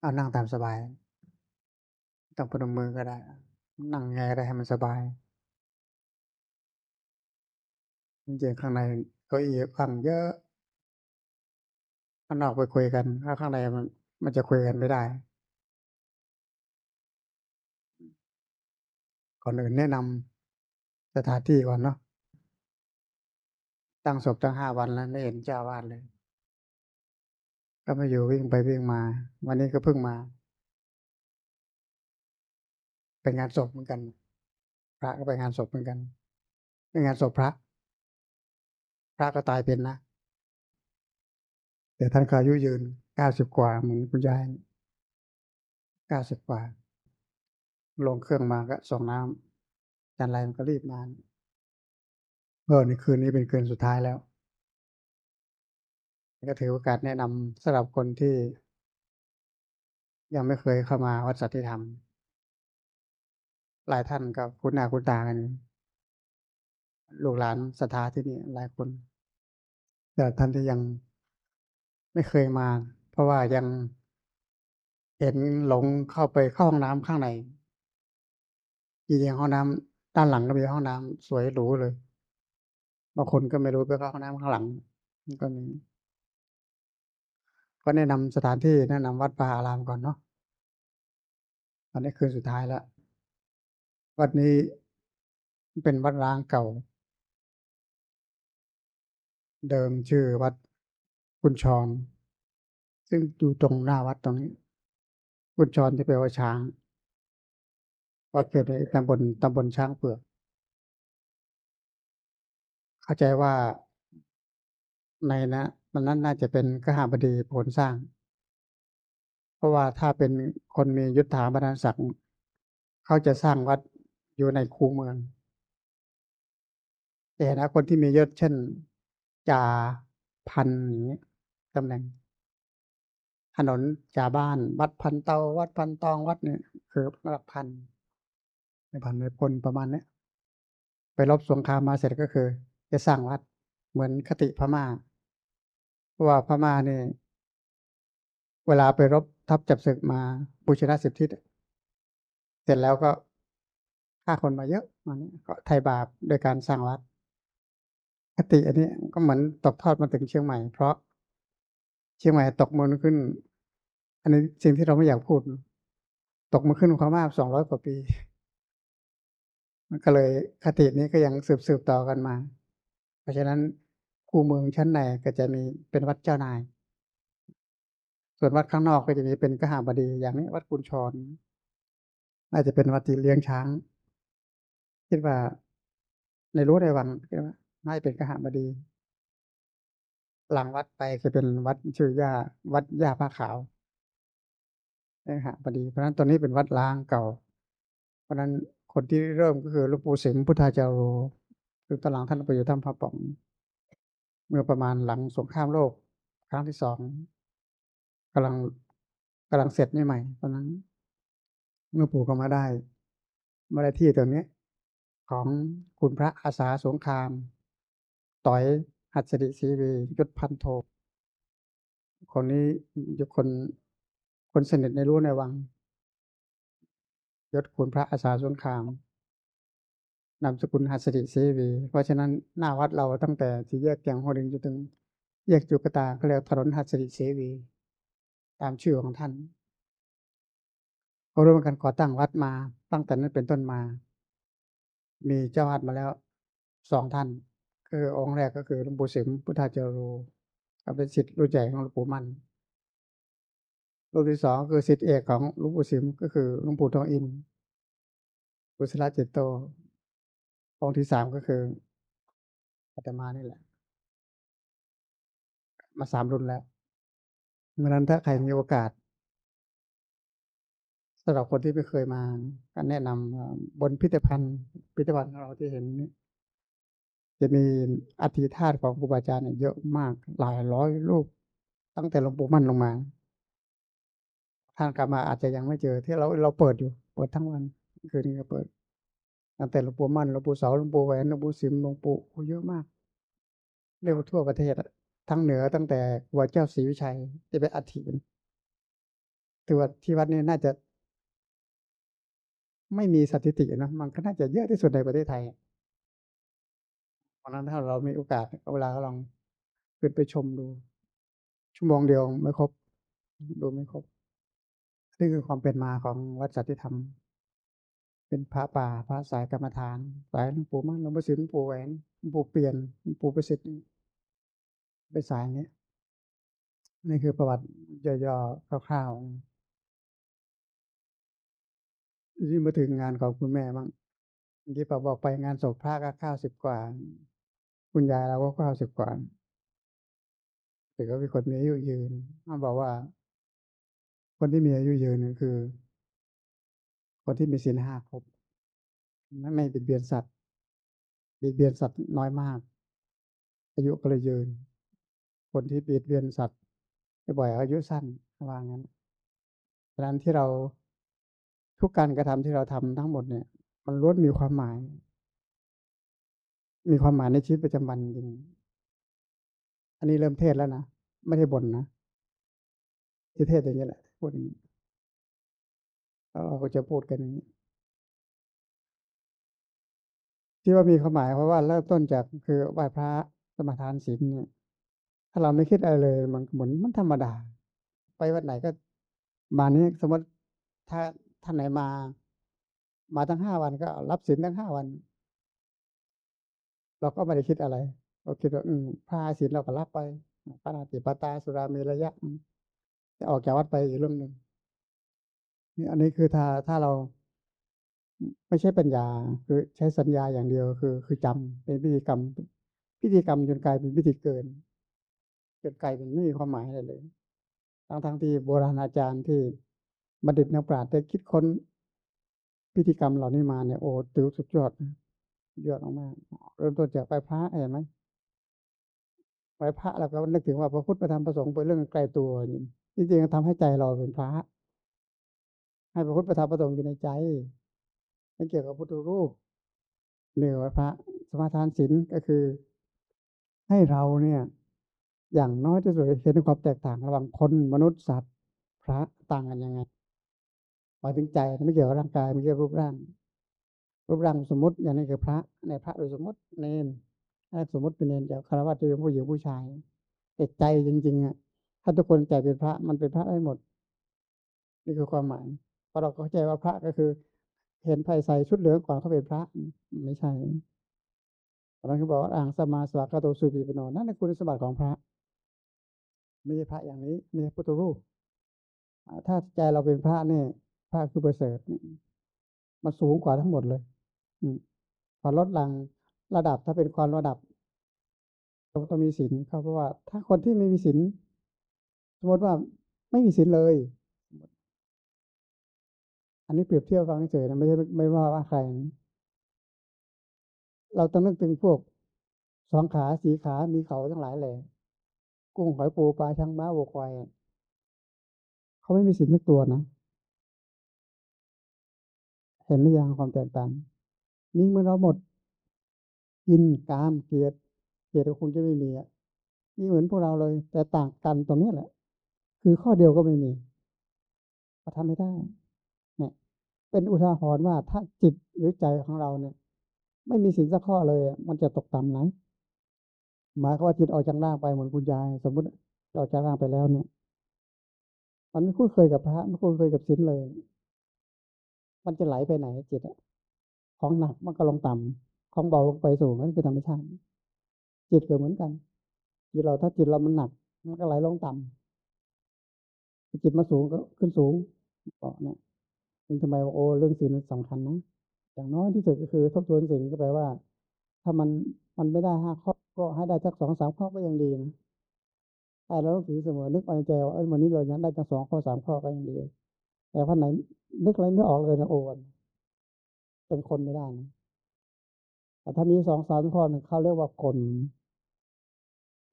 เอานั่งตามสบายต้องพนมมือก็ได้ นั่งยังไงได้ให้มันสบายจริงๆข้างในเก้าอี้ข้างเยอะข้างนอกไปคุยกันถ้าข้างในมันมันจะคุยกันไม่ได้ก่อนอื่นแนะนำสถานที่ก่อนเนาะตั้งศพตั้ง5วันแล้วไม่เห็นเจ้าวาสเลย ก็มาอยู่วิ่งไปวิ่งมา วันนี้ก็เพิ่งมาไปงานศพเหมือนกัน พระก็ไปงานศพเหมือนกันไปงานศพพระ พระก็ตายเป็นนะแต่ท่านก็อายุยืน90กว่าเหมือนคุณยาย90กว่า ลงเครื่องมาก็ส่งน้ำอาจารย์ไรมันก็รีบมาเออในคืนนี้เป็นคืนสุดท้ายแล้ว ก็ถือโอกาสแนะนำสำหรับคนที่ ยังไม่เคยเข้ามาวัดสัติธรรม หลายท่านก็คุ้นหน้าคุ้นตากันลูกหลานศรัทธาที่นี่หลายคน แต่ท่านที่ยังไม่เคยมา เพราะว่ายังเห็นหลงเข้าไปเข้าห้องน้ำข้างในจริงๆห้องน้ำด้านหลังก็มีห้องน้ำสวยหรูเลยบางคนก็ไม่รู้ไปเข้าห้องน้ำข้างหลังก็มี ก็แนะนำสถานที่แนะนำวัดวาอารามก่อนเนาะอันนี้คืนสุดท้ายแล้ววัดนี้เป็นวัดร้างเก่า เดิมชื่อวัดกุญชรซึ่งอยู่ตรงหน้าวัดตรงนี้กุญชรที่แปลว่าช้าง วัดเกิดในตำบลตำบลช้างเผือก เข้าใจว่าในนะ มันนั้นน่าจะเป็นกหบดีผลสร้าง เพราะว่าถ้าเป็นคนมียุทธาบรรณาศักดิ์เขาจะสร้างวัดอยู่ในคูเมือง แต่นะคนที่มียศเช่นจ่าพันอย่างนี้ตำแหน่ง ถนนจ่าบ้าน วัดพันเตา วัดพันตองวัดเนี่ยคือระดับพันในพันในพลประมาณเนี้ยไปรบสงครามมาเสร็จก็คือ จะสร้างวัดเหมือนคติพม่าเพรา ว่าพม่าเนี่ยเวลาไปรบทัพจับศึกมาบูชนะสิบทิศเสร็จแล้วก็ฆ่าคนมาเยอะมาเนี้ก็ไทยบาปโดยการสร้างวัดคติอันนี้ก็เหมือนตกทอดมาถึงเชียงใหม่ เพราะเชียงใหม่ตกมนขึ้น อันนี้สิ่งที่เราไม่อยากพูด ตกมาขึ้นความมากสองร้อยกว่าปี มันก็เลยคตินี้ก็ยังสืบสืบต่อกันมา เพราะฉะนั้น คูเมืองชั้นในก็จะมีเป็นวัดเจ้านาย ส่วนวัดข้างนอกก็จะมีเป็นกหาบดีอย่างนี้วัดกุญชร น่าจะเป็นวัดที่เลี้ยงช้าง คิดว่าในรู้ในวังคิดว่าน่าจะเป็นกหาบดี หลังวัดไปจะเป็นวัดชื่อย่าวัดย่าผ้าขาวนะฮะพอดีเพราะฉะนั้นตอนนี้เป็นวัดล้างเก่า เพราะฉะนั้นคนที่เริ่มก็คือหลวงปู่สิมพุทธาจารโรคือตอนหลังท่านไปอยู่ถ้ำพระป่อง เมื่อประมาณหลังสงครามโลก ครั้งที่สองกำลังกำลังเสร็จใหม่ๆตอนนั้นหลวงปู่ก็มาได้มาได้ที่ตรงนี้ ของคุณพระอาสาสงคราม ต่อยหัสดิศรีวียศพันโทคนนี้ยศคนคนสนิทในรู้ในวังยศคุณพระอาสาสงคราม นามสกุลหัสดิศรีวีเพราะฉะนั้นหน้าวัดเราตั้งแต่ที่แยกแกงหัวดึงจนถึงแยกจุกตาก็เรียกถนนหัสดิศรีวี ตามชื่อของท่านเขาร่วมกันก่อตั้งวัดมาตั้งแต่นั้นเป็นต้นมา มีเจ้าวัดมาแล้วสองท่าน คือองค์แรกก็คือหลวงปู่สิมพุทธาเจาโรก็เป็นศิษย์รุ่นใหญ่ของหลวงปู่มันรูปที่สองคือศิษย์เอกของหลวงปู่สิมก็คือหลวงปู่ทองอินกุศลจิตโต องค์ที่สามก็คืออาตมานี่แหละ มาสามรุ่นแล้วเมื่อนั้นถ้าใครมีโอกาสสำหรับคนที่ไม่เคยมาก็แนะนำบนพิพิธภัณฑ์พิพิธภัณฑ์ของเราที่เห็นนี่จะมีอัฐิธาตของครูบาอาจารย์เยเยอะมากหลายร้อยรูป ตั้งแต่หลวงปู่มั่นลงมาท่านกลับมาอาจจะยังไม่เจอที่เราเราเปิดอยู่ เปิดทั้งวันคืนนี้ก็เปิด ตั้งแต่หลวงปู่มั่นหลวงปู่เสาหลวงปู่แหวนหลวงปู่สิมหลวงปู่โอ้เยอะมากเรียกว่าทั่วประเทศทั้งเหนือตั้งแต่วัดเจ้าศรีวิชัยที่เป็นอัฐิถือว่าที่วัดนี้น่าจะ ไม่มีสถิตินะมันก็น่าจะเยอะที่สุดในประเทศไทยเพราะนั้นถ้าเรามีโอกาสเวลาก็ลองขึ้นไปชมดู ชั่วโมงเดียวไม่ครบ ดูไม่ครบนี่คือความเป็นมาของวัดสัติธรรม เป็นพระป่าพระสายกรรมฐาน สายหลวงปู่มั่นหลวงปู่สิมหลวงปู่แหวนหลวงปู่เปลี่ยนหลวงปู่ประสิทธิ์เป็นสายนี้นี่คือประวัติย่อๆคร่าวๆทีนี้มาถึงงานของคุณแม่บ้างเมื่อกี้พอบอกไปงานศพพระก็90กว่า คุณยายเราก็90กว่าแต่ก็เป็นคนมีอายุยืนท่านบอกว่า คนที่มีอายุยืนคือ คนที่มีศีล5ครบไม่ไม่เบียดเบียนสัตว์เบียดเบียนสัตว์น้อยมาก อายุก็เลยยืน คนที่เบียดเบียนสัตว์บ่อยอายุสั้นว่างั้นฉะนั้นที่เราทุกการกระทำที่เราทำทั้งหมดเนี่ย มันล้วนมีความหมาย มีความหมายในชีวิตประจำวันจริงอันนี้เริ่มเทศแล้วนะ ไม่ได้บ่นนะที่เทศอย่างงี้แหละพูดอย่างงี้ เราก็จะพูดกันอย่างงี้ที่ว่ามีความหมายเพราะว่าเริ่มต้นจากคือไหว้พระสมาทานศีลเนี่ยถ้าเราไม่คิดอะไรเลย มันเหมือนมันธรรมดา ไปวัดไหนก็มานี้สมมติถ้าท่านไหนมา มาทั้ง5วันก็รับศีลทั้ง5วัน เราก็ไม่ได้คิดอะไรเราคิดว่าอืมผ้าศีลเราก็รับไปปาณาติปตาสุราเมระยะจะออกจากวัดไปอีกเรื่องหนึ่ง นี่อันนี้คือถ้าถ้าเราไม่ใช่ปัญญา คือใช้สัญญาอย่างเดียวคือ คือจำเป็นพิธีกรรม พิธีกรรมจนกลายเป็นพิธีเกินจนกลายเป็นไม่มีความหมายอะไรเลยทั้งๆที่โบราณอาจารย์ที่บัณฑิตนักปราชญ์ได้คิดค้นพิธีกรรมเหล่านี้มาเนี่ยโอ้ถือสุดยอดสุดยอดมาเริ่มต้นจากไหว้พระเห็นไหมไหว้พระเราก็นึกถึงว่าพระพุทธพระธรรมพระสงฆ์เป็นเรื่องไกลตัวจริงๆทำให้ใจเราเป็นพระ ให้พระพุทธพระธรรมพระสงฆ์อยู่ในใจไม่เกี่ยวกับพุทธรูปนี่ไหว้พระสมาทานศีลก็คือ ให้เราเนี่ย อย่างน้อยที่สุดเห็นความแตกต่างระหว่างคนมนุษย์สัตว์ พระต่างกันยังไงหมายถึงใจไม่เกี่ยวกับร่างกายไม่เกี่ยวกับรูปร่าง รูปร่างสมมุติอย่างนี้คือพระเนี่ยพระโดยสมมุติเณรถ้าสมมุติเป็นเณรจากฆราวาสจะเป็นผู้หญิงผู้ชายแต่ใจจริงๆอะถ้าทุกคนใจเป็นพระมันเป็นพระได้หมด นี่คือความหมาย เพราะเราเข้าใจว่าพระก็คือ เห็นใครใส่ชุดเหลืองก่อนเขาเป็นพระไม่ใช่เพราะนั้นเขาบอกว่าอะหังสมาสัมพุทโธสุปฏิปันโนนั่นคือคุณสมบัติของพระ ไม่ใช่พระอย่างนี้ไม่ใช่พุทธรูปถ้าใจเราเป็นพระเนี่ยพระคือประเสริฐมันสูงกว่าทั้งหมดเลยอืมพอลดหลังระดับถ้าเป็นความระดับต้องมีศีลครับเพราะว่า ถ้าคนที่ไม่มีศีลสมมติว่าไม่มีศีลเลย อันนี้เปรียบเทียบฟังเฉยนะไม่ใช่ไม่ว่าว่าใคร เราต้องนึกถึงพวก2ขา4ขา มีเขาทั้งหลายแหล่กุ้งหอยปูปลาช้างม้าวัวควายเขาไม่มีศีลสักตัวนะเห็นหรือยังความแตกต่างมีเมื่อเราหมด กินกามเกลียดเกลียดก็คงจะไม่มีอะมีเหมือนพวกเราเลย แต่ต่างกันตรงนี้แหละ คือข้อเดียวก็ไม่มีเราทำไม่ได้ เป็นอุทาหรณ์ว่าถ้าจิตหรือใจของเราเนี่ย ไม่มีศีลสักข้อเลย มันจะตกต่ำนะหมายความว่าจิตออกจากร่างไปเหมือนคุณยาย สมมุติออกจากร่างไปแล้วเนี่ย มันไม่คุ้นเคยกับพระไม่คุ้นเคยกับศีลเลย มันจะไหลไปไหนจิตอะของหนักมันก็ลงต่ำของเบาไปสูงนั่นคือธรรมชาติ จิตก็เหมือนกัน จิตเราถ้าจิตเรามันหนัก มันก็ไหลลงต่ำถ้าจิตมันสูงก็ขึ้นสูงก็เนี่ย ถึงทำไมว่าโอ้เรื่องศีลมันสำคัญนะอย่างน้อยที่สุดก็คือทบทวนศีลก็แปลว่า ถ้ามันมันไม่ได้5ข้อก็ให้ได้สัก2-3ข้อก็ยังดีนะให้เรานึกถึงเสมอนึกไว้ในใจว่าเฮ้ยวันนี้เรายังได้สัก2ข้อ3ข้อก็ยังดี แต่วันไหนนึกอะไรไม่ออกเลยนะโอ้เป็นคนไม่ได้นะแต่ถ้ามี2-3ข้อเนี่ยเขาเรียกว่าคน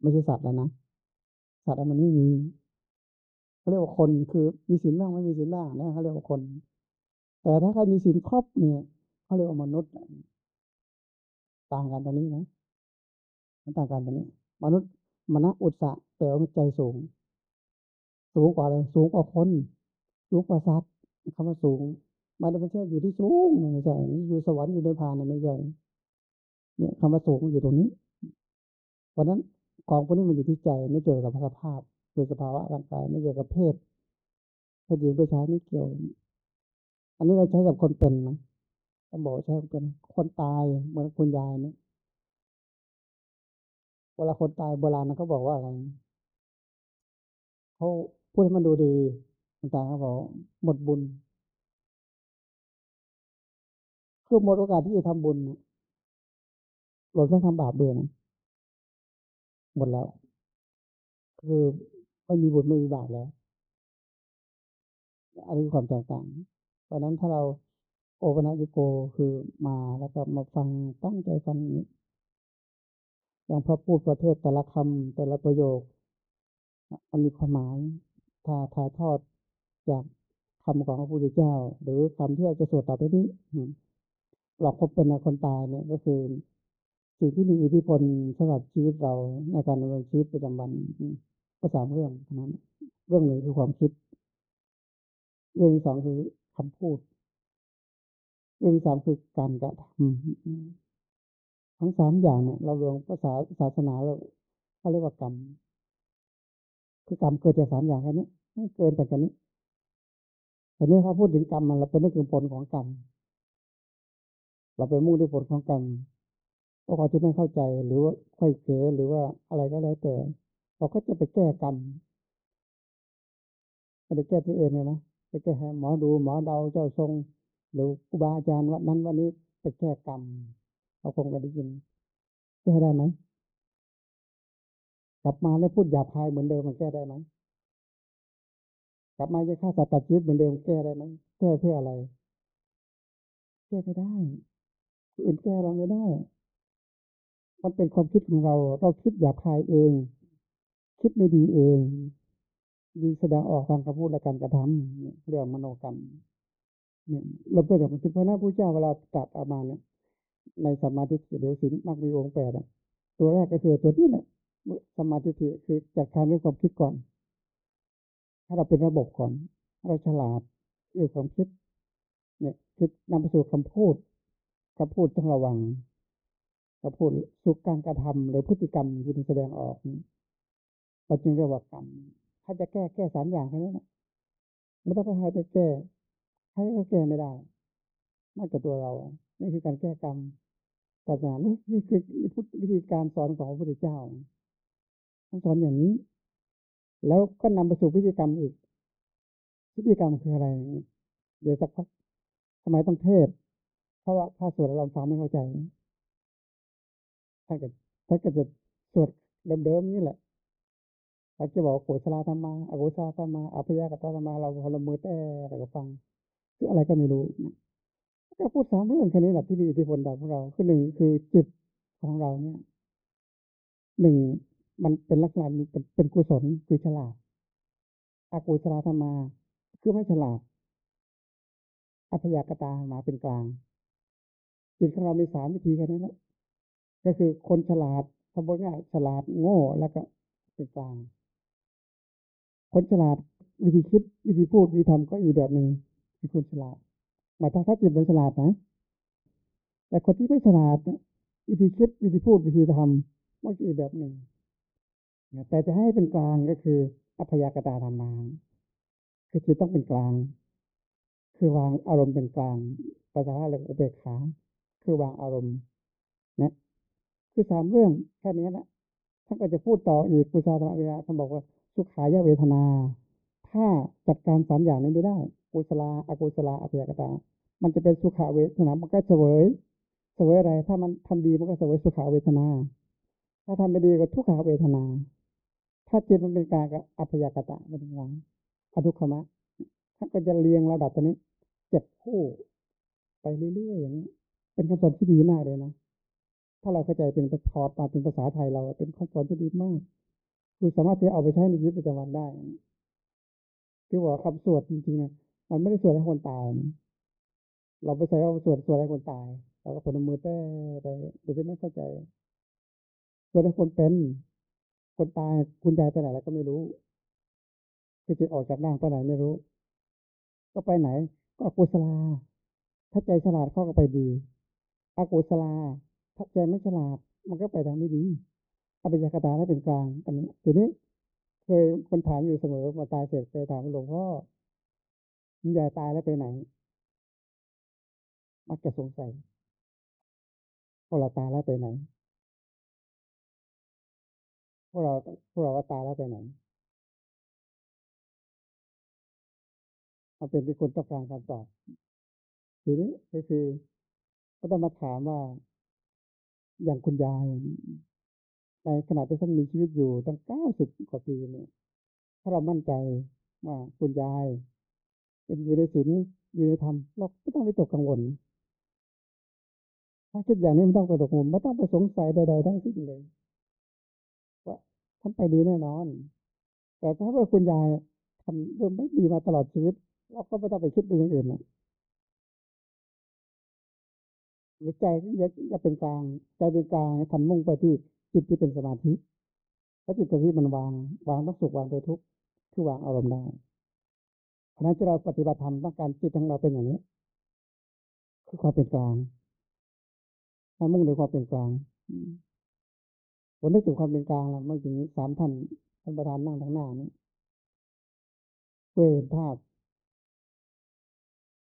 ไม่ใช่สัตว์แล้วนะสัตว์อะมันไม่มีเขาเรียกว่าคนคือมีศีลบ้างไม่มีศีลบ้างเนี่ยเขาเรียกว่าคน แต่ถ้าใครมีศีลครบเนี่ยเขาเรียกว่ามนุษย์ต่างกันตรงนี้นะมันต่างกันตรงนี้ มนุษย์มนะอุตสะแปลว่าใจสูง สูงกว่าอะไรสูงกว่าคนสูงกว่าสัตว์คำว่าสูงมันไม่ใช่อยู่ที่สูงไม่ใช่อยู่สวรรค์อยู่ในพานไม่ใช่เนี่ยคำว่าสูงอยู่ตรงนี้เพราะนั้นของพวกนี้มันอยู่ที่ใจไม่เกี่ยวกับสภาพคือสภาวะร่างกายไม่เกี่ยวกับเพศเพศหญิงเพศชายไม่เกี่ยว อันนี้เราใช้กับคนเป็นนะต้องบอกใช้เป็น คนตายเหมือนคุณยายเนี่ยเวลาคนตายโบราณนะเขาบอกว่าอะไรเขาพูดให้มันดูดีคนตายเขาบอกหมดบุญคือหมดโอกาสที่จะทำบุญหลดต้องทำบาปเบื่อนะหมดแล้ว คือไม่มีบุญไม่มีบาปแล้ว อันนี้ความแตกต่าง เพราะนั้นถ้าเราโอปนัญโกคือมาแล้วก็มาฟังตั้งใจฟังนี้อย่างพระพูดประเทศแต่ละคำแต่ละประโยค มันมีความหมายถ้าถ่ายทอดจากคำของพระพุทธเจ้า หรือคำที่เราจะสวดต่อไปนี้เราพบเป็นคนตายเนี่ยก็คือสิ่งที่มีอิทธิพลสำหรับชีวิตเราในการดำเนินชีวิตประจำวันก็สามเรื่องเท่านั้น เรื่องหนึ่งคือความคิด เรื่องที่สองคือ คำพูดเรื่องที่สามคือการกระทำทั้งสามอย่างเนี่ย เราเรียนภาษาศาสนาเราเขาเรียกว่ากรรม คือกรรมเกิดจากสามอย่างแค่นี้ไม่เกินไปกันนี้แต่นี้เขาพูดถึงกรรมมันเราเป็นนึกถึงผลของกรรมเราไปมุ่งที่ผลของกรรมเพราะควาที่ไม่เข้าใจหรือว่าค่อยเสียหรือว่าอะไรก็แล้วแต่ เราก็จะไปแก้กรรมไม่ได้แก้ตัวเองเลยนะ ไปแก้หมอดูหมอเดาเจ้าทรง หรือครูบาอาจารย์วันนั้นวันนี้ไปแก้กรรมเราคงกันได้ยินแก้ได้ไหมกลับมาแล้วพูดหยาบคายเหมือนเดิมมันแก้ได้ไหมกลับมาจะฆ่าสัตว์ตัดชีวิตเหมือนเดิมแก้ได้ไหมแก้เพื่ออะไรแก้ไม่ได้อื่นแก้เราไม่ได้ มันเป็นความคิดของเรา เราคิดหยาบคายเอง คิดไม่ดีเอง ดีแสดงออกทางคำพูดและการกระทำเรื่องมโนกรรม เนี่ยเราเปิดจากคิดพระนาผู้เจ้าเวลาตัดออกมาเนี่ยในสมาธิเดี๋ยวสินมากมีองค์แปดตัวแรกก็คือตัวนี้แหละสมาธิคือจัดการเรื่องความคิดก่อน ถ้าเราเป็นระบบก่อนเราฉลาดเรื่องความคิด เนี่ยคิดนำไปสู่คำพูดคำพูดต้องระวังถ้าพูดสุขการกระทำหรือพฤติกรรมที่มันแสดงออกเราจึงเรียกว่ากรรม ถ้าจะแก้แก้สามอย่างแค่นั้นไม่ต้องไปให้ไปแก้ให้ก็แก้ไม่ได้นอกจากตัวเรานี่คือการแก้กรรมศาสนานี่นี่คือวิธีการสอนของพระพุทธเจ้าท่านสอนอย่างนี้ แล้วก็นำไปสู่พิธีกรรมอีกพิธีกรรมคืออะไร เดี๋ยวสักพักทำไมต้องเทศ เพราะว่าถ้าสวดเราฟังไม่เข้าใจท่านก็ท่านก็จะสวดเดิมๆนี่แหละ ท่านจะบอกโกศลธรรมาอโกศลธรรมาอภิยากตธรรมาเราพอลมือแต่เราก็ฟังคืออะไรก็ไม่รู้ก็พูดสามเรื่องแค่นี้แหละที่มีอิทธิพลต่อพวกเราคือหนึ่งคือจิตของเราเนี่ยหนึ่งมันเป็นลักษณะเป็นเป็นกุศลคือฉลาดอากุศลธรรมาคือไม่ฉลาดอภิยากตามาเป็นกลาง จิตของเรามีสามวิธีแค่นี้แหละก็คือคนฉลาดทำบง่ายฉลาดโง่แล้วก็เป็นกลาง คนฉลาดวิธีคิดวิธีพูดวิธีทำก็อีกแบบหนึ่งคือคนฉลาดหมายถึงถ้าจิตเป็นฉลาดนะ แต่คนที่ไม่ฉลาดวิธีคิดวิธีพูดวิธีทำมันก็อีกแบบหนึ่งแต่จะให้เป็นกลางก็คือ อัพยากตาธรรมาคือจิตต้องเป็นกลาง คือวางอารมณ์เป็นกลางภาษาเรียกอุเบกขาคือวางอารมณ์นะคือสามเรื่องแค่นี้แหละท่านก็จะพูดต่ออีกกุศลธรรมวิยาท่านบอกว่า สุขายเวทนา ถ้าจัดการสามอย่างนี้ไม่ได้กุศลาอกุศลาอภิยกตา มันจะเป็นสุขาเวทนา มันก็เสวยเสวยอะไร ถ้ามันทำดีมันก็เสวยสุขาเวทนา ถ้าทำไม่ดีก็ทุกขาเวทนา ถ้าจิตมันเป็นกลางก็อภิยกตาเป็นกลางอทุกขมะท่านก็จะเรียงระดับตัวนี้เจ็ดคู่ไปเรื่อยๆอย่างนี้ เป็นคำสอนที่ดีมากเลยนะ ถ้าเราเข้าใจเป็นพอดมาเป็นภาษาไทยเราเป็นข้อสอนที่ดีมาก คือสามารถที่เอาไปใช้ในชีวิตประจำวันได้คือว่าคำสวดจริงๆนะมันไม่ได้สวดให้คนตายนะเราไปใส่เอาสวดสวดให้คนตายเราก็ผลมือแต้ไปโดยที่ไม่เข้าใจสวดให้คนเป็น คนตายคุณยายไปไหนแล้วก็ไม่รู้คือจิตออกจากร่างไปไหนไม่รู้ ก็ไปไหน ก็อกุศลา ถ้าใจฉลาดเข้าก็ไปดีอกุศลาถ้าใจไม่ฉลาด มันก็ไปทางไม่ดี อภิญญากตาให้เป็นกลางอันนี้ทีนี้เคยคนถามอยู่เสมอมาตายเสร็จเคยถามหลวงพ่อคุณยายตายแล้วไปไหน มักจะสงสัยพวกเราตายแล้วไปไหนพวกเราพวกเราว่าตายแล้วไปไหนมันเป็นที่คนต้องการคำตอบ ทีนี้ก็คือ ก็ต้องมาถามว่า อย่างคุณยาย ในขณะที่ท่านมีชีวิตอยู่ตั้งเก้าสิบกว่าปีเนี่ยถ้าเรามั่นใจว่าคุณยาย เป็นอยู่ในศีลอยู่ในธรรมเราไม่ต้องไปตกกังวล ถ้าคิดอย่างนี้ไม่ต้องไปตกกังวลไม่ต้องไปสงสัยใดๆทั้งสิ้นเลยว่าท่านไปดีแน่นอน แต่ถ้าว่าคุณยายทำเรื่องไม่ดีมาตลอดชีวิต เราก็ไม่ต้องไปคิดเป็นอย่างอื่นนะหรือใจอย่าอย่าเป็นกลางใจเป็นกลางทันมุ่งไปที่ จิตที่เป็นสมาธิพระจิตที่มันวาง วางต้องสุขวางตัวทุกข์คือวางอารมณ์ได้เพราะนั้นที่เราปฏิบัติธรรมต้องการจิตของเราเป็นอย่างนี้ คือความเป็นกลางให้มุ่งในความเป็นกลางผมนึกถึงความเป็นกลางแล้วเมื่อถึงสามท่านท่านประธานนั่งทางหน้านี้เพื่อเห็นภาพ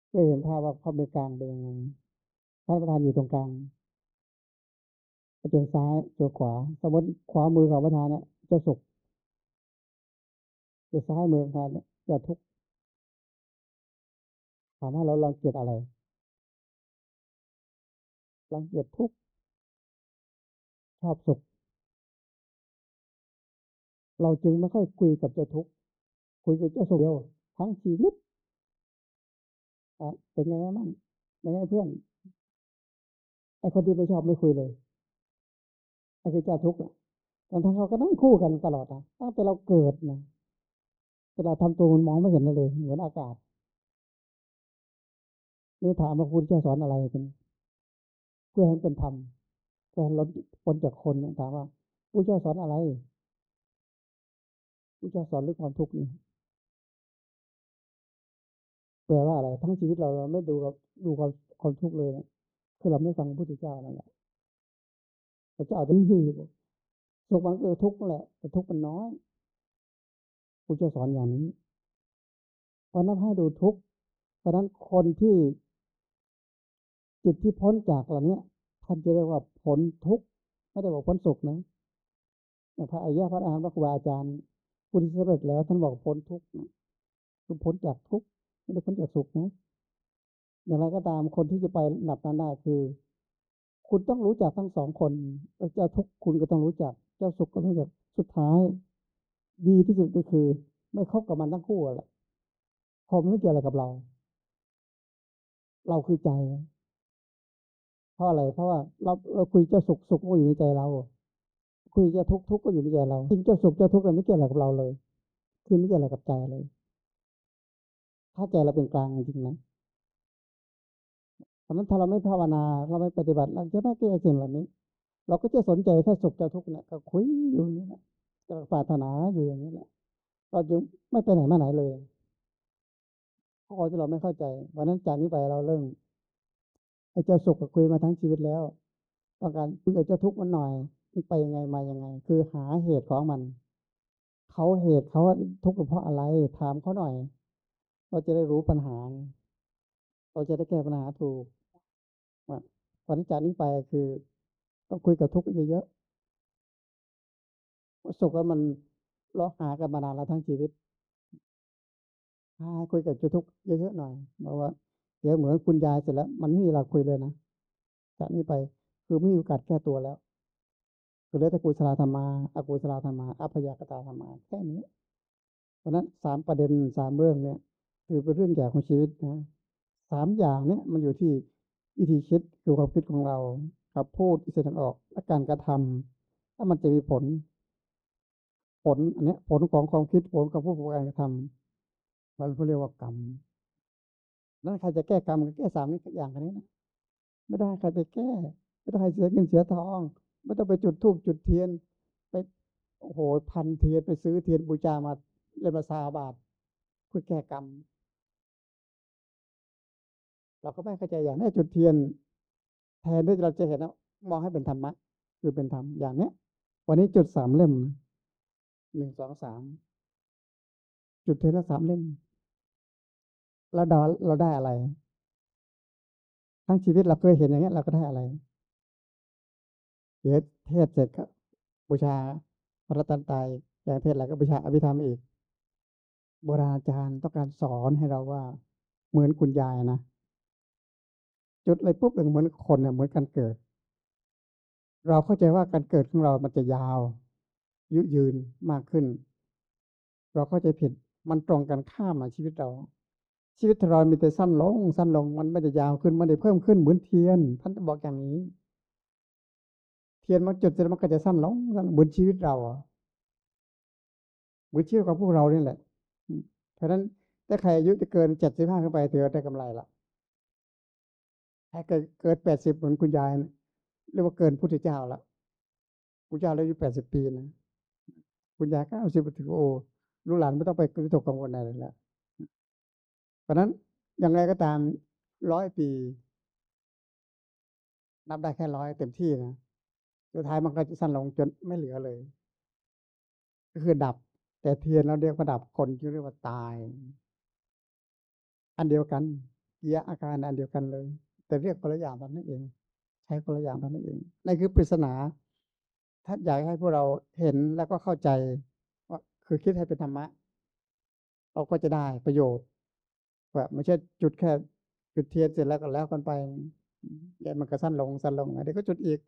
เพื่อเห็นภาพว่าความเป็นกลางเป็นยังไงท่านประธานอยู่ตรงกลาง จนซ้ายจนขวา สมมติขวามือของประธานเนี่ยจะสุขจะซ้ายมือประธานเนี่ยจะทุกข์ถามว่าเราลังเกียจอะไรรังเกียจทุกข์ชอบสุข เราจึงไม่ค่อยคุยกับเจ้าทุกข์คุยกับเจ้าสุขเดียวทั้งชีวิตอะเป็นไงบ้างเป็นไงเพื่อนไอคนที่ไม่ชอบไม่คุยเลย ไอ้คือเจ้าทุกข์อะแต่ถ้าเขาก็นั่งคู่กันตลอดนะตั้งแต่เราเกิดนะเวลาทำตัวมันมองไม่เห็นเลย เหมือนอากาศนี่ถามว่าคุณจะสอนอะไรกันเพื่อให้เป็นธรรมเพื่อให้ลดพ้นจากคนถามว่าผู้เจ้าสอนอะไรผู้เจ้าสอนเรื่องความทุกข์นี่แปลว่าอะไร ทั้งชีวิตเราเราไม่ดูกับดูความความทุกข์เลยนะคือเราไม่ฟังพระพุทธเจ้านั่นแหละ พระเจ้าที่สุขมันคือทุกข์แหละแต่ทุกข์มันน้อยผู้จ้าสอนอย่างนี้เพราะนั้นให้ดูทุกข์เพราะนั้นคนที่จิตที่พ้นจากเหล่านี้ท่านจะเรียกว่าพ้นทุกข์ไม่ได้บอกพ้นสุขนะอย่างพระอริยะพระอรหันพระครูบาอาจารย์ผู้ที่สำเร็จแล้วท่านบอกพ้นทุกข์นะคือพ้นจากทุกข์ไม่ได้พ้นจากสุขนะอย่างไรก็ตามคนที่จะไปหนับนั้นได้คือ คุณต้องรู้จักทั้งสองคนเจ้าทุกคุณก็ต้องรู้จัก เจ้าสุขก็ต้องรู้จักสุดท้าย ดีที่สุดก็คือ ไม่คบกับมันทั้งคู่แหละพอมไม่เกี่ยวอะไรกับเรา เราคือใจเพราะอะไรเพราะว่าเราเราคุยเจ้าสุขสุขก็อยู่ในใจเรา คุยเจ้าทุกทุกก็อยู่ในใจเราจริงเจ้าสุขเจ้าทุกข์เราไม่เกี่ยวอะไรกับเราเลย คือไม่เกี่ยวอะไรกับใจเลย ถ้าใจเราเป็นกลางจริงนะ ราะนั้นถ้าเราไม่ภาวนาเราไม่ปฏิบัติเราจะไม่แก้สิ่งเหล่านี้ เราก็จะสนใจแค่สุขเจ้าทุกข์เนี่ยก็คุยอยู่นี่แหละจะปรารถนาอยู่อย่างนี้แหละเราจึงไม่ไปไหนมาไหนเลยเพราะที่เราไม่เข้าใจวันนั้นจากนี้ไปเราเริ่มไอ้เจ้าสุขก็คุยมาทั้งชีวิตแล้วต้องการคุยกับเจ้าทุกข์มันหน่อยมันไปยังไงมายังไง คือหาเหตุของมันเขาเหตุเขาทุกข์เพราะอะไรถามเขาหน่อย เราจะได้รู้ปัญหา เราจะได้แก้ปัญหาถูก วันจากนี้ไปคือ ต้องคุยกับทุกข์เยอะๆสุขแล้วมันเราหากันมานานแล้วทั้งชีวิตคุยกับทุกข์เยอะๆหน่อยบอกว่าเดี๋ยวเหมือนคุณยายเสร็จแล้ว มันไม่มีเราคุยเลยนะจากนี้ไปคือไม่มีโอกาสแก้ตัวแล้วคือเรื่องตะกุศลธรรมาอากุศลธรรมาอัพยากตาธรรมาแค่นี้ เพราะนั้นสามประเด็นสามเรื่องเนี่ย คือเป็นเรื่องใหญ่ของชีวิตนะสามอย่างเนี่ยมันอยู่ที่ วิธีคิดคือความคิดของเรากับพูดแสดงออกและการกระทำถ้ามันจะมีผล ผลอันนี้ผลของความคิดผลของผู้ประกอบการกระทำมันเรียกว่ากรรมนั้นใครจะแก้กรรมก็แก้สามนี้อย่างกันนี้นะไม่ได้ใครไปแก้ ไม่ต้องให้เสียเงินเสียทอง ไม่ต้องไปจุดธูปจุดเทียน ไปโอ้โหพันเทียนไปซื้อเทียนบูชามาเลยมาซาบาทเพื่อแก้กรรม เราก็ไม่เข้าใจอย่างนี้จุดเทียน แทนที่เราจะเห็นว่ามองให้เป็นธรรมะ คือเป็นธรรมอย่างเนี้ย วันนี้จุดสามเล่มหนึ่งสองสามจุดเทียนละสามเล่มแล้วเราเราได้อะไร ทั้งชีวิตเราเคยเห็นอย่างเงี้ย เราก็ได้อะไรเดี๋ยเทศเสร็จก็บูชาพระรันตรัยอย่างเทศอะไรก็บูชาอภิธรรมอีกโบราณอาจารย์ต้องการสอนให้เราว่าเหมือนคุณยายนะ จุดอะไรปุ๊บเหมือนคนเนี่ยเหมือนการเกิด เราเข้าใจว่าการเกิดของเรามันจะยาวยุยืนมากขึ้น เราเข้าใจผิดมันตรงกันข้ามมาชีวิตเรา ชีวิตเรามีแต่สั้นลง สั้นลงมันไม่ได้ยาวขึ้นไม่ได้เพิ่มขึ้นเหมือนเทียน ท่านบอกอย่างนี้ เทียนมันจุดเสร็จมันก็จะสั้นลงสั้นลงเหมือนชีวิตเราเหมือนชีวิตของพวกเราเนี่แหละเพราะฉะนั้นถ้าใครอายุจะเกินเจ็ดสิบห้าขึ้นไปถือได้กำไรละ ถ้าเกิดเกิดแปดสิบเหมือนคุณยายนะเรียกว่าเกินพุทธเจ้าละพุทธเจ้าอายุแปดสิบปีนะคุณยายเก้าสิบถือโอ้ลูกหลานไม่ต้องไปวิตกกังวลอะไรแล้วเพราะนั้นย่างไรก็ตามร้อยปี นับได้แค่ร้อยเต็มที่นะสุดท้ายมันก็จะสั้นลงจนไม่เหลือเลย ก็คือดับ แต่เทียนเราเรียกว่าดับคนที่เรียกว่าตาย อันเดียวกันเกียอาการอันเดียวกันเลย แต่เรียกคนละอย่างตอนนั้นเอง ใช้คนละอย่างตอนนั้นเองนั่นคือปริศนา ถ้าอยากให้พวกเราเห็นแล้วก็เข้าใจว่าคือคิดให้เป็นธรรมะ เราก็จะได้ประโยชน์ว่าไม่ใช่จุดแค่จุดเทียนเสร็จแล้วก็แล้วกันไปเดี๋ยวมันก็สั้นลงสั้นลงเดี๋ยวก็จุดอีก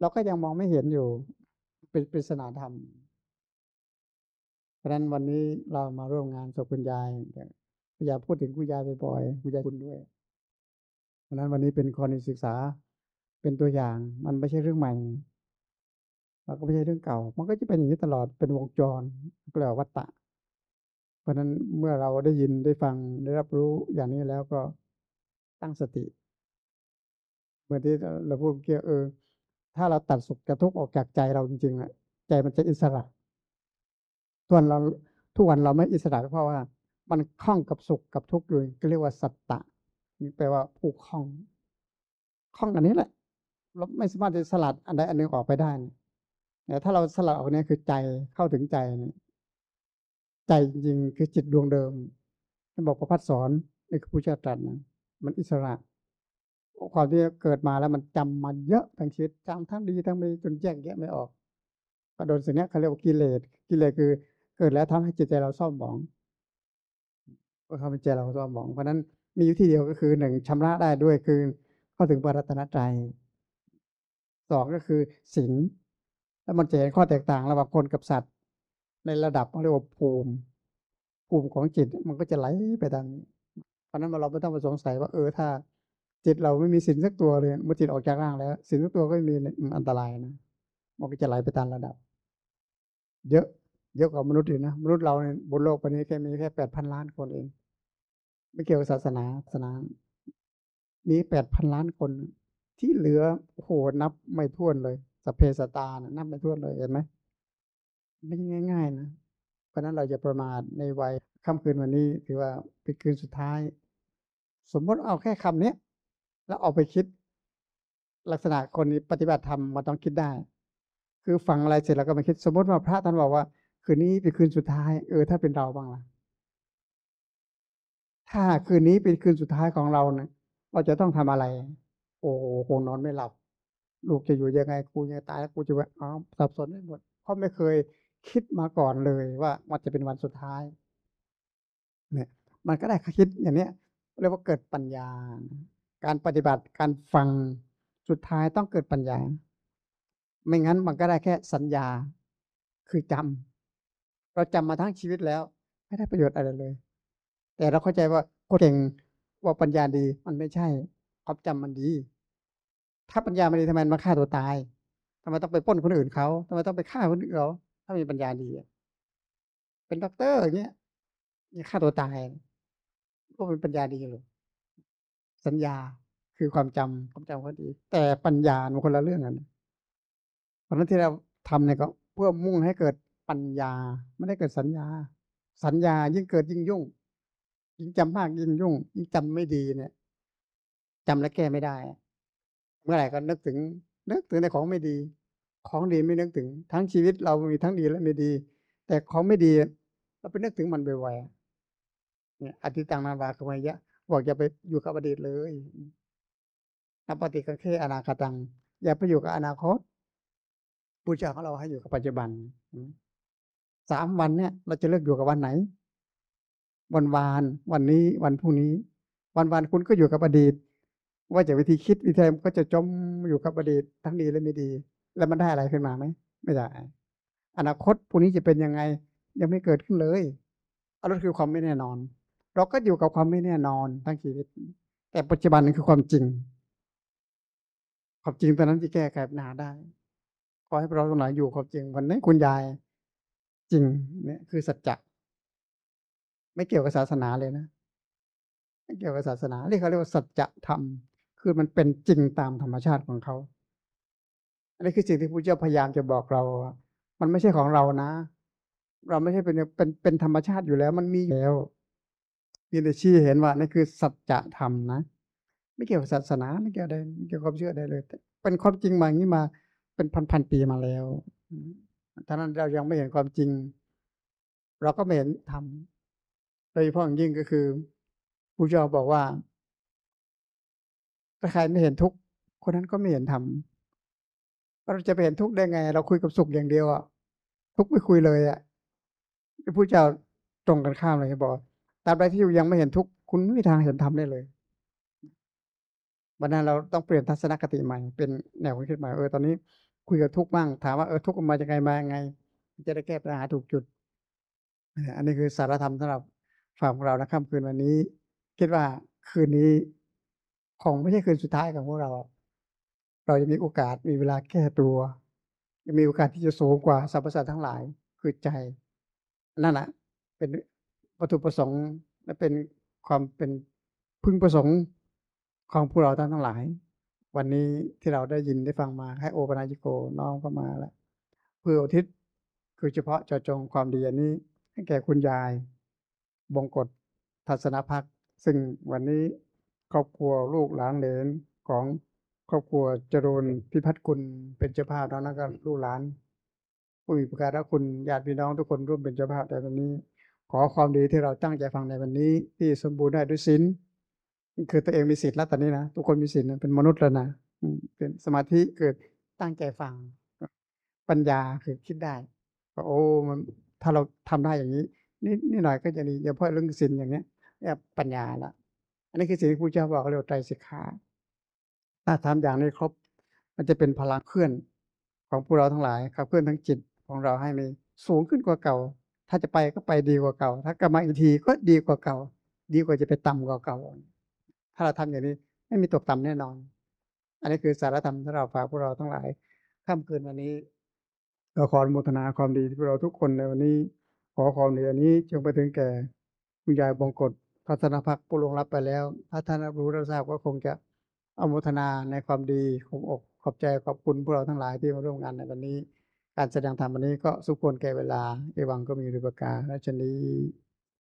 เราก็ยังมองไม่เห็นอยู่ เป็นปริศนาธรรม เพราะฉะนั้นวันนี้เรามาร่วมงานศพคุณยายอย่าพูดถึงคุณยายบ่อยๆคุณยายคุณด้วย เพราะนั้นวันนี้เป็นกรณีศึกษาเป็นตัวอย่าง มันไม่ใช่เรื่องใหม่เราก็ไม่ใช่เรื่องเก่า มันก็จะเป็นอย่างนี้ตลอดเป็นวงจรเรียกว่าวัตตะ เพราะฉะนั้นเมื่อเราได้ยินได้ฟังได้รับรู้อย่างนี้แล้วก็ตั้งสติเหมื่อที่เราพูดเกี่ยวเออถ้าเราตัดสุขกับทุกข์ออกจากใจเราจริงๆอะใจมันจะอิสระทุกวันเราทุกวันเราไม่อิสระเพราะว่า มันคล้องกับสุขกับทุกข์อยู่ก็เรียกว่าสัตตะ แปลว่าผูกคล้องคล้องอันนี้แหละเราไม่สามารถจะสลัดอันใดอันหนึ่งออกไปได้นี่ถ้าเราสลัดออกเนี่ยคือใจเข้าถึงใจเนี่ยใจจริงๆคือจิตดวงเดิมท่านบอกประพัดสอนนี่คือผู้เชี่ยวชาญนะมันอิสระความที่เกิดมาแล้วมันจำมาเยอะทั้งชีวิตจำทั้งดีทั้งไม่จนแยกแยะไม่ออกก็โดนสิ่งนี้เขาเรียกว่ากิเลสกิเลสคือ เกิดแล้วทำให้จิตใจเราเศร้าหมองก็ทำให้ใจเราเศร้าหมองเพราะฉะนั้น มีวิธีเดียวก็คือหนึ่งชำระได้ด้วยคือเข้าถึงปรัตนตรัยสองก็คือศีลแล้วมันจะเห็นข้อแตกต่างระหว่างคนกับสัตว์ ในระดับเรียกว่าภูมิ ภูมิของจิตมันก็จะไหลไปตามเพราะนั้นเราไม่ต้องไปสงสัยว่าเออถ้า จิตเราไม่มีศีลสักตัวเลยเมื่อจิตออกจากร่างแล้วศีลสักตัวก็ไม่มีอันตรายนะมันก็จะไหลไปตามระดับ เยอะเยอะกว่ามนุษย์อีกนะมนุษย์เราเนี่ยบนโลกใบนี้แค่มีแค่แปดพันล้านคนเอง ไม่เกี่ยวกับศาสนาศาสนา มีแปดพันล้านคน ที่เหลือโหนับไม่ถ้วนเลยสเพสตานะนับไม่ถ้วนเลยเห็นไหมไม่ใช่ง่าย ๆ นะเพราะนั้นเราจะประมาทในวัยค่ำคืนวันนี้ถือว่าเป็นคืนสุดท้าย สมมติเอาแค่คำนี้แล้วเอาไปคิด ลักษณะคนปฏิบัติธรรมมันต้องคิดได้ คือฟังอะไรเสร็จแล้วก็มาคิด สมมติว่าพระท่านบอกว่า คืนนี้เป็นคืนสุดท้าย เออถ้าเป็นเราบ้างล่ะ ถ้าคืนนี้เป็นคืนสุดท้ายของเราเนี่ยเราจะต้องทำอะไร โอ้คงนอนไม่หลับ ลูกจะอยู่ยังไงกูจะตายแล้วกูจะว่าอ๋อสับสนไปหมดเพราะไม่เคยคิดมาก่อนเลยว่ามันจะเป็นวันสุดท้าย เนี่ย มันก็ได้คิดอย่างเนี้ยเรียกว่าเกิดปัญญา การปฏิบัติการฟังสุดท้ายต้องเกิดปัญญา ไม่งั้นมันก็ได้แค่สัญญาคือจำเราจำมาทั้งชีวิตแล้ว ไม่ได้ประโยชน์อะไรเลย แต่เราเข้าใจว่าคนเก่งว่าปัญญาดี มันไม่ใช่ความจำมันดี ถ้าปัญญาไม่ดีทำไมมาฆ่าตัวตายทำไมต้องไปป้นคนอื่นเขาทำไมต้องไปฆ่าคนอื่นเขาถ้ามีปัญญาดี เป็นด็อกเตอร์อย่างเงี้ยนี่ฆ่าตัวตายก็เป็นปัญญาดีเลยสัญญาคือความจำความจำเขาดี แต่ปัญญามันคนละเรื่องกันเพราะนั้นที่เราทำเนี่ยก็เพื่อมุ่งให้เกิดปัญญา ไม่ได้เกิดสัญญา สัญญายิ่งเกิดยิ่งยุ่ง ยิ่งจำมากยิ่งยุ่งยิ่งจำไม่ดีเนี่ยจำและแก้ไม่ได้ เมื่อไหร่ก็นึกถึง นึกถึงแต่ของไม่ดี ของดีไม่นึกถึง ทั้งชีวิตเรามีทั้งดีและไม่ดี แต่ของไม่ดีเราไปนึกถึงมันบ่อยๆเนี่ยอธิตังนาวาคมายะบอกอย่าไปอยู่กับอดีตเลยนับปฏิกังเขอนาคตัง อย่าไปอยู่กับอนาคตพุทธเจ้าของเราให้อยู่กับปัจจุบันสามวันเนี่ย เราจะเลือกอยู่กับวันไหน วันวาน วันนี้วันพรุ่งนี้ วันวานคุณก็อยู่กับอดีต ว่าจะวิธีคิดวิธีก็จะจมอยู่กับอดีตทั้งดีและไม่ดี แล้วมันได้อะไรขึ้นมาไหมไม่ได้ อนาคตพรุ่งนี้จะเป็นยังไง ยังไม่เกิดขึ้นเลยอันนั้นคือความไม่แน่นอน เราก็อยู่กับความไม่แน่นอนทั้งชีวิต แต่ปัจจุบันนั้นคือความจริง ความจริงตอนนั้นจะแก้ไขปัญหาได้ขอให้เราทั้งหลายอยู่ความจริงวันนี้คุณยายจริงเนี่ยคือสัจจะ ไม่เกี่ยวกับศาสนาเลยนะไม่เกี่ยวกับศาสนาเรียกเขาเรียกว่าสัจธรรม คือมันเป็นจริงตามธรรมชาติของเขาอันนี้คือสิ่งที่พระเจ้าพยายามจะบอกเรา มันไม่ใช่ของเรานะ เราไม่ใช่เป็นเป็นเป็นธรรมชาติอยู่แล้ว มันมีแล้วมีแต่ชี้เห็นว่านี่คือสัจธรรมนะ ไม่เกี่ยวกับศาสนาไม่เกี่ยวอะไรไม่เกี่ยวกับความเชื่อใดเลย เป็นความจริงมาอย่างนี้มา เป็นพันพันปีมาแล้วท่านั้นเรายังไม่เห็นความจริง เราก็ไม่เห็นธรรม ดยเฉพาะอย่างยิ่งก็คือพระเจ้าบอกว่า ถ้าใครไม่เห็นทุกข์คนนั้นก็ไม่เห็นธรรมเราจะไปเห็นทุกข์ได้ไง เราคุยกับสุขอย่างเดียวอะทุกข์ไม่คุยเลยอะพระพุทธเจ้าตรงกันข้ามเลยบอกตราบใดที่อยู่ยังไม่เห็นทุกข์คุณไม่มีทางเห็นธรรมได้เลยวันนั้นเราต้องเปลี่ยนทัศนคติใหม่ เป็นแนวคิดใหม่เออตอนนี้คุยกับทุกข์บ้างถามว่าเออทุกข์มาจากไงมาไง จะได้แก้ปัญหาถูกจุดอันนี้คือสารธรรมสำหรับ ฝั่งของเรานะค่ำคืนวันนี้ คิดว่าคืนนี้คงไม่ใช่คืนสุดท้ายของพวกเรา เราจะมีโอกาสมีเวลาแก้ตัวจะมีโอกาสที่จะสูงกว่าสรรพสัตว์ทั้งหลายคือใจ นั่นแหละเป็นวัตถุประสงค์และเป็นความเป็นพึงประสงค์ของพวกเราทั้งหลาย วันนี้ที่เราได้ยินได้ฟังมาให้โอปนาจิโกน้อมเข้ามาแล้วเพื่ออุทิศคือเฉพาะเจาะจงความดีอันนี้ให้แก่คุณยาย บงกฎทัศนพักซึ่งวันนี้ครอบครัวลูกหลานเหลนของครอบครัวจรูนพิพัฒน์กุลเป็นเจ้าภาพแล้วก็ลูกหลานผู้มีประการคุณญาติพี่น้องทุกคนร่วมเป็นเจ้าภาพในวันนี้ ขอความดีที่เราตั้งใจฟังในวันนี้ ที่สมบูรณ์ได้ด้วยศีลคือตัวเองมีสิทธิ์แล้วตอนนี้นะทุกคนมีสิทธิ์เป็นมนุษย์แล้วนะเป็นสมาธิเกิดตั้งใจฟัง ปัญญาคือคิดได้โอ้มันถ้าเราทำได้อย่างนี้ นี่นี่หน่อยก็จะดีอย่าเพราะเรื่องศีลอย่างเนี้ยเนี่ยปัญญาละอันนี้คือสิ่งที่พระเจ้าบอกเรียกว่าไตรสิกขาถ้าทำอย่างนี้ครบ มันจะเป็นพลังเคลื่อนของพวกเราทั้งหลายขับเคลื่อนทั้งจิตของเราให้มีสูงขึ้นกว่าเก่า ถ้าจะไปก็ไปดีกว่าเก่า ถ้ากลับมาอีกทีก็ดีกว่าเก่า ดีกว่าจะไปต่ำกว่าเก่า ถ้าเราทำอย่างนี้ไม่มีตกต่ำแน่นอน อันนี้คือสารธรรมที่เราฝากพวกเราทั้งหลายค่ำคืนวันนี้ก็ขออนุโมทนาความดีที่พวกเราทุกคนในวันนี้ อความดีอันนี้จงไปถึงแก่คุณยายบงกฎพัฒนพักผู้ลงรับไปแล้ว ถ้าท่านรับรู้รับทราบก็คงจะอนุโมทนาในความดีขอบอกขอบใจขอบคุณพวกเราทั้งหลายที่มาร่วมงานในวันนี้ การแสดงธรรมวันนี้ก็สุขควรแก่เวลาเอวังก็มีรุปการและชนี้